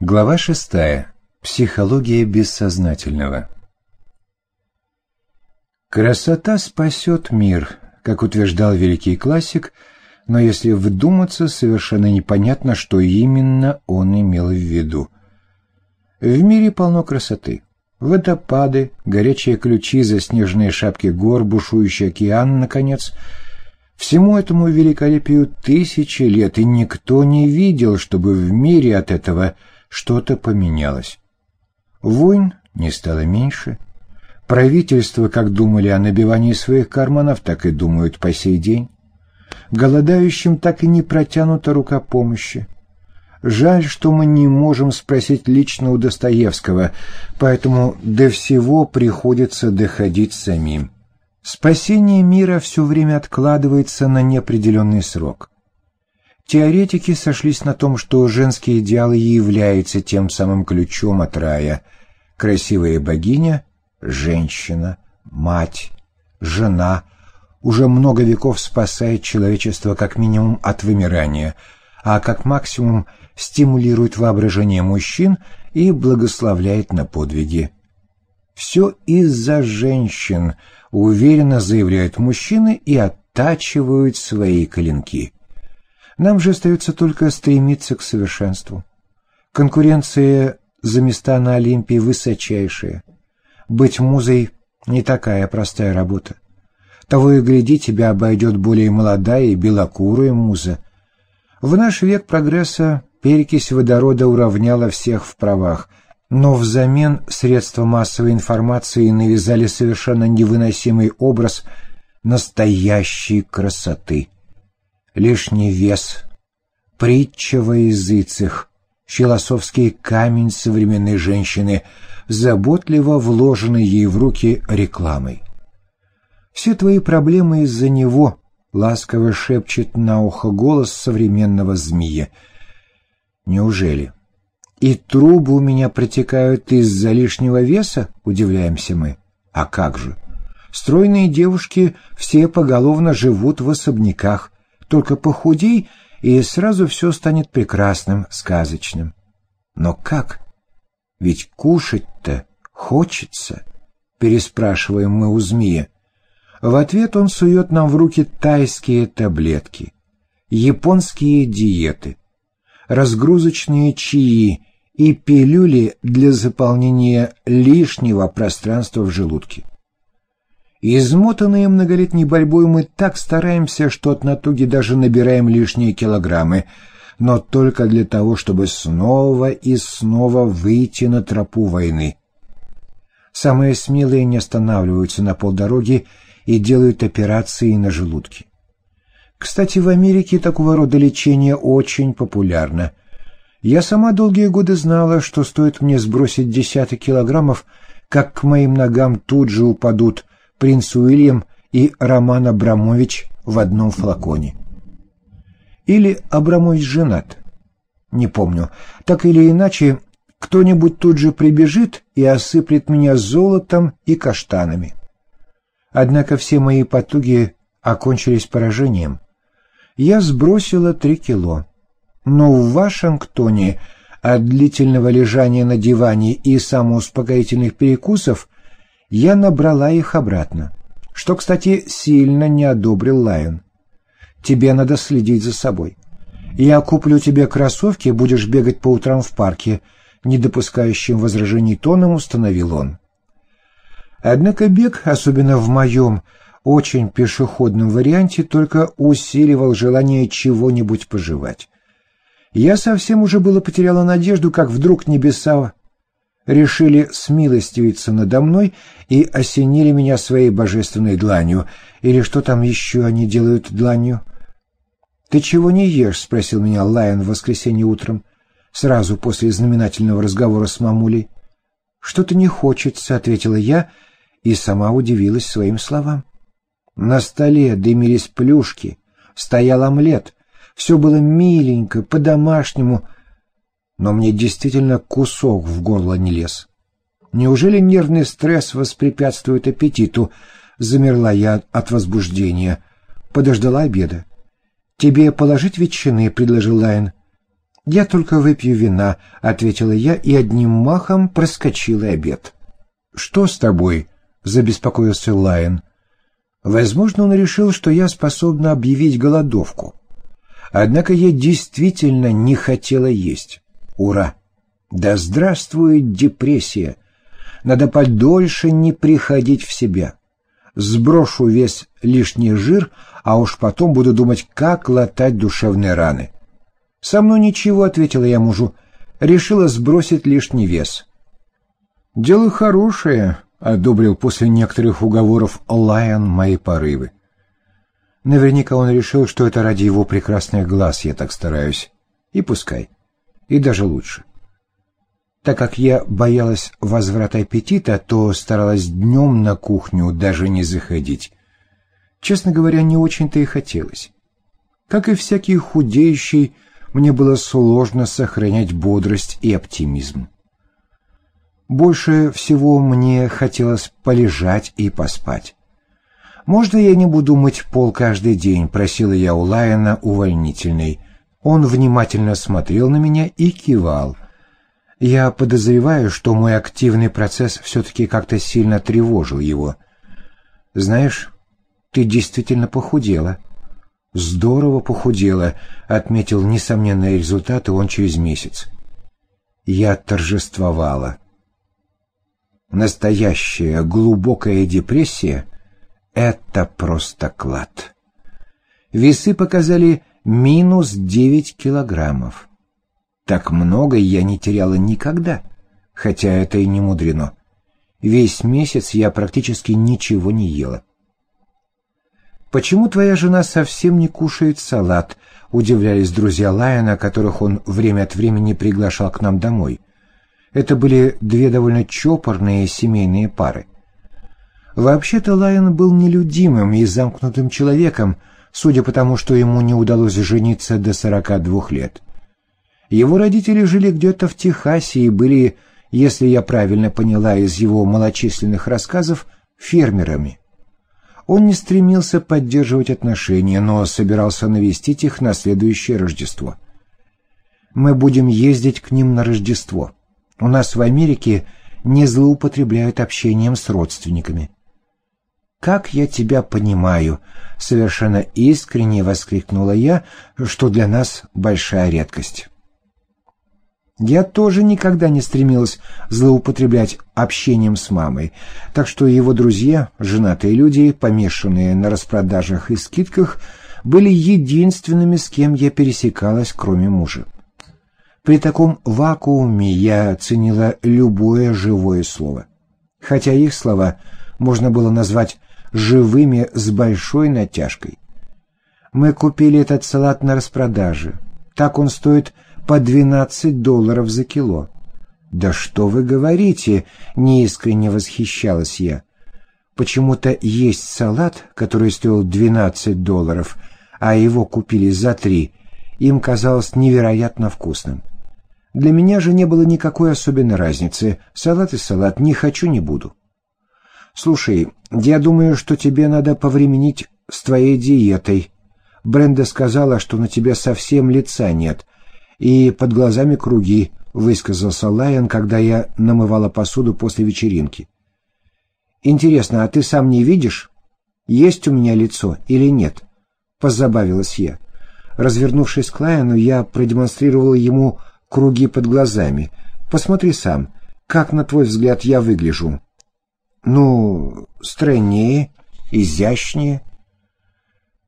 Глава шестая. Психология бессознательного. Красота спасет мир, как утверждал великий классик, но если вдуматься, совершенно непонятно, что именно он имел в виду. В мире полно красоты. Водопады, горячие ключи, заснеженные шапки гор, бушующий океан, наконец — Всему этому великолепию тысячи лет, и никто не видел, чтобы в мире от этого что-то поменялось. Войн не стало меньше. Правительства, как думали о набивании своих карманов, так и думают по сей день. Голодающим так и не протянута рука помощи. Жаль, что мы не можем спросить лично у Достоевского, поэтому до всего приходится доходить самим. Спасение мира все время откладывается на неопределенный срок. Теоретики сошлись на том, что женский идеал и является тем самым ключом от рая. Красивая богиня, женщина, мать, жена уже много веков спасает человечество как минимум от вымирания, а как максимум стимулирует воображение мужчин и благословляет на подвиги. Все из-за женщин, уверенно заявляют мужчины и оттачивают свои коленки. Нам же остается только стремиться к совершенству. Конкуренция за места на Олимпии высочайшая. Быть музой не такая простая работа. Того и гляди, тебя обойдет более молодая и белокурая муза. В наш век прогресса перекись водорода уравняла всех в правах — но взамен средства массовой информации навязали совершенно невыносимый образ настоящей красоты. Лишний вес, притча во языцах, философский камень современной женщины, заботливо вложенный ей в руки рекламой. Все твои проблемы из-за него, ласково шепчет на ухо голос современного змея. Неужели? И трубы у меня протекают из-за лишнего веса, удивляемся мы. А как же? Стройные девушки все поголовно живут в особняках. Только похудей, и сразу все станет прекрасным, сказочным. Но как? Ведь кушать-то хочется, переспрашиваем мы у змея. В ответ он сует нам в руки тайские таблетки, японские диеты, разгрузочные чаи и пилюли для заполнения лишнего пространства в желудке. Измотанные многолетней борьбой мы так стараемся, что от натуги даже набираем лишние килограммы, но только для того, чтобы снова и снова выйти на тропу войны. Самые смелые не останавливаются на полдороги и делают операции на желудке. Кстати, в Америке такого рода лечение очень популярно – я сама долгие годы знала, что стоит мне сбросить десяток килограммов, как к моим ногам тут же упадут принц Уильям и Роман Абрамович в одном флаконе. Или Абрамович женат. Не помню. Так или иначе, кто-нибудь тут же прибежит и осыплет меня золотом и каштанами. Однако все мои потуги окончились поражением. Я сбросила три кило но в Вашингтоне от длительного лежания на диване и самоуспокоительных перекусов я набрала их обратно, что, кстати, сильно не одобрил Лайон. Тебе надо следить за собой. Я куплю тебе кроссовки, будешь бегать по утрам в парке, не допускающим возражений тоном установил он. Однако бег, особенно в моем очень пешеходном варианте, только усиливал желание чего-нибудь пожевать. Я совсем уже было потеряла надежду, как вдруг небеса решили смилостивиться надо мной и осенили меня своей божественной дланью. Или что там еще они делают дланью? «Ты чего не ешь?» — спросил меня Лайон в воскресенье утром, сразу после знаменательного разговора с мамулей. «Что-то не хочется», — ответила я и сама удивилась своим словам. На столе дымились плюшки, стоял омлет, все было миленько, по-домашнему, но мне действительно кусок в горло не лез. Неужели нервный стресс воспрепятствует аппетиту? Замерла я от возбуждения. Подождала обеда. «Тебе положить ветчины?» — предложил Лайн. «Я только выпью вина», — ответила я и одним махом проскочила обед. «Что с тобой?» — забеспокоился Лайон. Возможно, он решил, что я способна объявить голодовку. Однако я действительно не хотела есть. Ура! Да здравствует депрессия! Надо подольше не приходить в себя. Сброшу весь лишний жир, а уж потом буду думать, как латать душевные раны. «Со мной ничего», — ответила я мужу. «Решила сбросить лишний вес». «Дело хорошее», — одобрил после некоторых уговоров Лайон мои порывы. Наверняка он решил, что это ради его прекрасных глаз я так стараюсь. И пускай. И даже лучше. Так как я боялась возврата аппетита, то старалась днем на кухню даже не заходить. Честно говоря, не очень-то и хотелось. Как и всякий худеющий, мне было сложно сохранять бодрость и оптимизм. Больше всего мне хотелось полежать и поспать. «Можно я не буду мыть пол каждый день?» — просила я у Лайена увольнительный. Он внимательно смотрел на меня и кивал. Я подозреваю, что мой активный процесс все-таки как-то сильно тревожил его. «Знаешь, ты действительно похудела», «Здорово похудела», — отметил несомненные результаты он через месяц. Я торжествовала. Настоящая глубокая депрессия — это просто клад. Весы показали минус девять килограммов. Так много я не теряла никогда, хотя это и не мудрено. Весь месяц я практически ничего не ела. «Почему твоя жена совсем не кушает салат?» — удивлялись друзья Лайона, которых он время от времени приглашал к нам домой. Это были две довольно чопорные семейные пары. Вообще-то Лайон был нелюдимым и замкнутым человеком, судя по тому, что ему не удалось жениться до сорока двух лет. Его родители жили где-то в Техасе и были, если я правильно поняла из его малочисленных рассказов, фермерами. Он не стремился поддерживать отношения, но собирался навестить их на следующее Рождество. Мы будем ездить к ним на Рождество. У нас в Америке не злоупотребляют общением с родственниками. «Как я тебя понимаю!» — совершенно искренне воскликнула я, что для нас большая редкость. Я тоже никогда не стремилась злоупотреблять общением с мамой, так что его друзья, женатые люди, помешанные на распродажах и скидках, были единственными, с кем я пересекалась, кроме мужа. При таком вакууме я ценила любое живое слово, хотя их слова можно было назвать живыми с большой натяжкой. Мы купили этот салат на распродаже. Так он стоит по 12 долларов за кило. «Да что вы говорите?» — неискренне восхищалась я. Почему-то есть салат, который стоил 12 долларов, а его купили за три, им казалось невероятно вкусным. Для меня же не было никакой особенной разницы. Салат и салат, не хочу, не буду. «Слушай, я думаю, что тебе надо повременить с твоей диетой. Бренда сказала, что на тебя совсем лица нет, и под глазами круги», — высказался Лайон, когда я намывала посуду после вечеринки. «Интересно, а ты сам не видишь, есть у меня лицо или нет?» — позабавилась я. Развернувшись к Лайону, я продемонстрировала ему круги под глазами. «Посмотри сам, как, на твой взгляд, я выгляжу?» «Ну, стройнее, изящнее».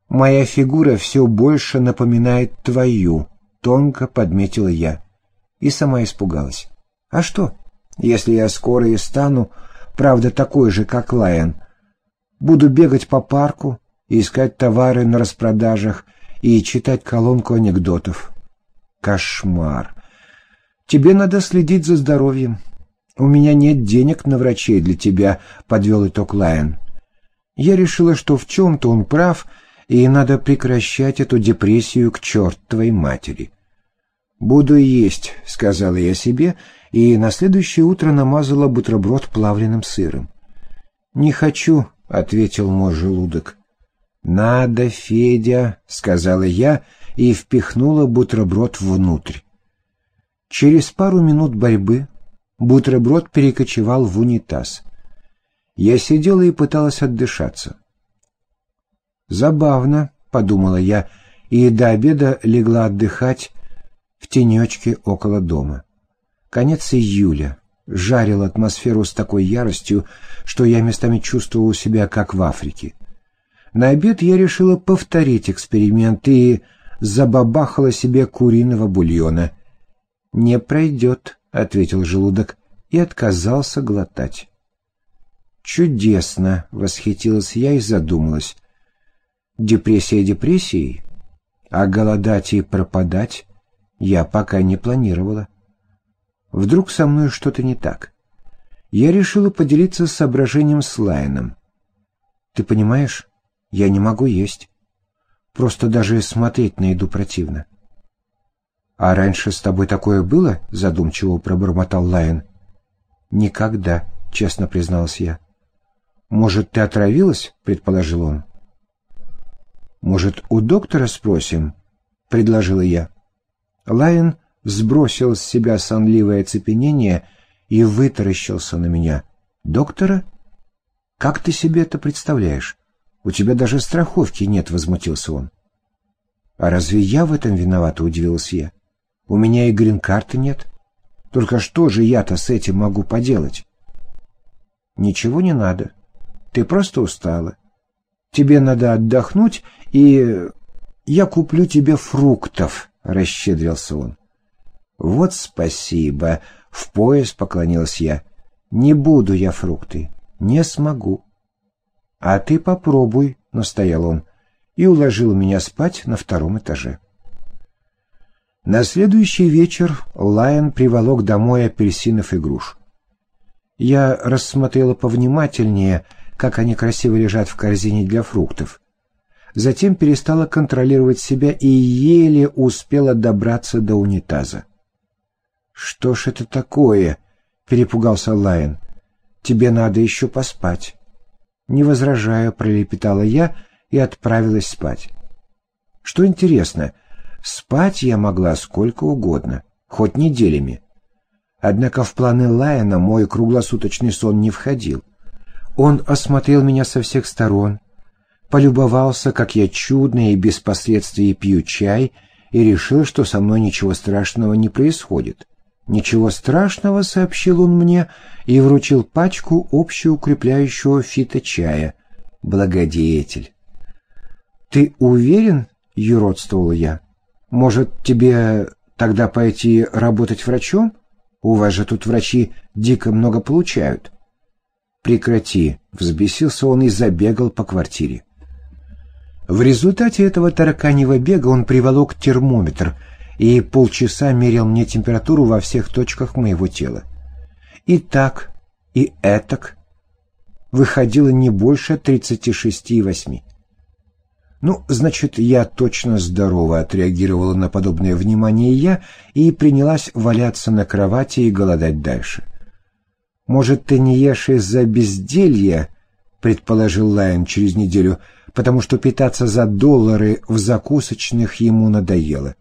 «Моя фигура все больше напоминает твою», Тонко подметила я. И сама испугалась. А что, если я скоро и стану, правда, такой же, как Лайон? Буду бегать по парку, искать товары на распродажах и читать колонку анекдотов. Кошмар. Тебе надо следить за здоровьем. У меня нет денег на врачей для тебя, подвел итог Лайон. Я решила, что в чем-то он прав, и надо прекращать эту депрессию к чертовой матери. «Буду есть», — сказала я себе, и на следующее утро намазала бутерброд плавленным сыром. «Не хочу», — ответил мой желудок. «Надо, Федя», — сказала я и впихнула бутерброд внутрь. Через пару минут борьбы бутерброд перекочевал в унитаз. Я сидела и пыталась отдышаться. «Забавно», — подумала я, и до обеда легла отдыхать в тенечке около дома. Конец июля жарил атмосферу с такой яростью, что я местами чувствовал себя как в Африке. На обед я решила повторить эксперимент и забабахала себе куриного бульона. «Не пройдет», — ответил желудок и отказался глотать. «Чудесно!» — восхитилась я и задумалась. «Депрессия депрессией, а голодать и пропадать я пока не планировала. Вдруг со мной что-то не так. Я решила поделиться соображением с Лайном. Ты понимаешь, я не могу есть. Просто даже смотреть на еду противно. «А раньше с тобой такое было?» — задумчиво пробормотал Лайон. «Никогда», — честно призналась я. «Может, ты отравилась?» — предположил он. «Может, у доктора спросим?» — предложила я. Лайон сбросил с себя сонливое оцепенение и вытаращился на меня. «Доктора? Как ты себе это представляешь? У тебя даже страховки нет», — возмутился он. «А разве я в этом виновата?» — удивился я. «У меня и грин-карты нет. Только что же я-то с этим могу поделать?» «Ничего не надо. Ты просто устала. Тебе надо отдохнуть, и я куплю тебе фруктов», — расщедрился он. «Вот спасибо!» — в пояс поклонился я. «Не буду я фрукты. Не смогу». «А ты попробуй», — настоял он, и уложил меня спать на втором этаже. На следующий вечер Лайон приволок домой апельсинов и груш. Я рассмотрела повнимательнее, как они красиво лежат в корзине для фруктов. Затем перестала контролировать себя и еле успела добраться до унитаза. «Что ж это такое?» — перепугался Лайон. «Тебе надо еще поспать». «Не возражаю», — пролепетала я и отправилась спать. Что интересно, спать я могла сколько угодно, хоть неделями. Однако в планы Лайона мой круглосуточный сон не входил. Он осмотрел меня со всех сторон, полюбовался, как я чудно и без последствий пью чай, и решил, что со мной ничего страшного не происходит. «Ничего страшного», — сообщил он мне и вручил пачку общеукрепляющего фиточая. «Благодетель». «Ты уверен?» — юродствовала я. «Может, тебе тогда пойти работать врачом? У вас же тут врачи дико много получают». «Прекрати», — взбесился он и забегал по квартире. В результате этого тараканьего бега он приволок термометр — и полчаса мерил мне температуру во всех точках моего тела. И так, и этак выходило не больше 36,8. «Ну, значит, я точно здорова», — отреагировала на подобное внимание я и принялась валяться на кровати и голодать дальше. «Может, ты не ешь из-за безделья?» — предположил Лайон через неделю, потому что питаться за доллары в закусочных ему надоело.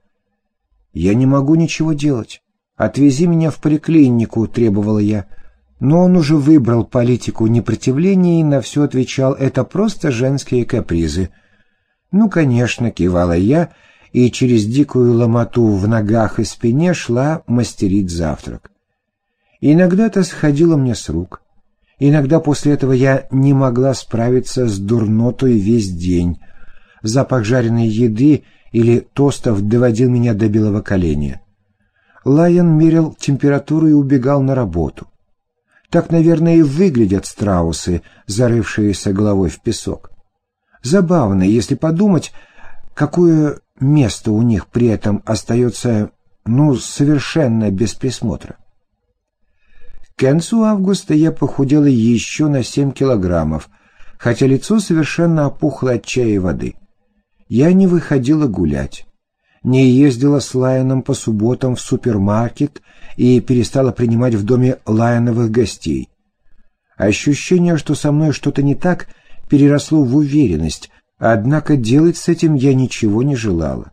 «Я не могу ничего делать. Отвези меня в поликлинику», — требовала я. Но он уже выбрал политику непротивления и на все отвечал «это просто женские капризы». «Ну, конечно», — кивала я, и через дикую ломоту в ногах и спине шла мастерить завтрак. Иногда это сходило мне с рук. Иногда после этого я не могла справиться с дурнотой весь день. Запах жареной еды или тостов доводил меня до белого коленя. Лайон мерил температуру и убегал на работу. Так, наверное, и выглядят страусы, зарывшиеся головой в песок. Забавно, если подумать, какое место у них при этом остается, ну, совершенно без присмотра. К концу августа я похудела еще на семь килограммов, хотя лицо совершенно опухло от чая и воды я не выходила гулять, не ездила с Лайоном по субботам в супермаркет и перестала принимать в доме Лайоновых гостей. Ощущение, что со мной что-то не так, переросло в уверенность, однако делать с этим я ничего не желала.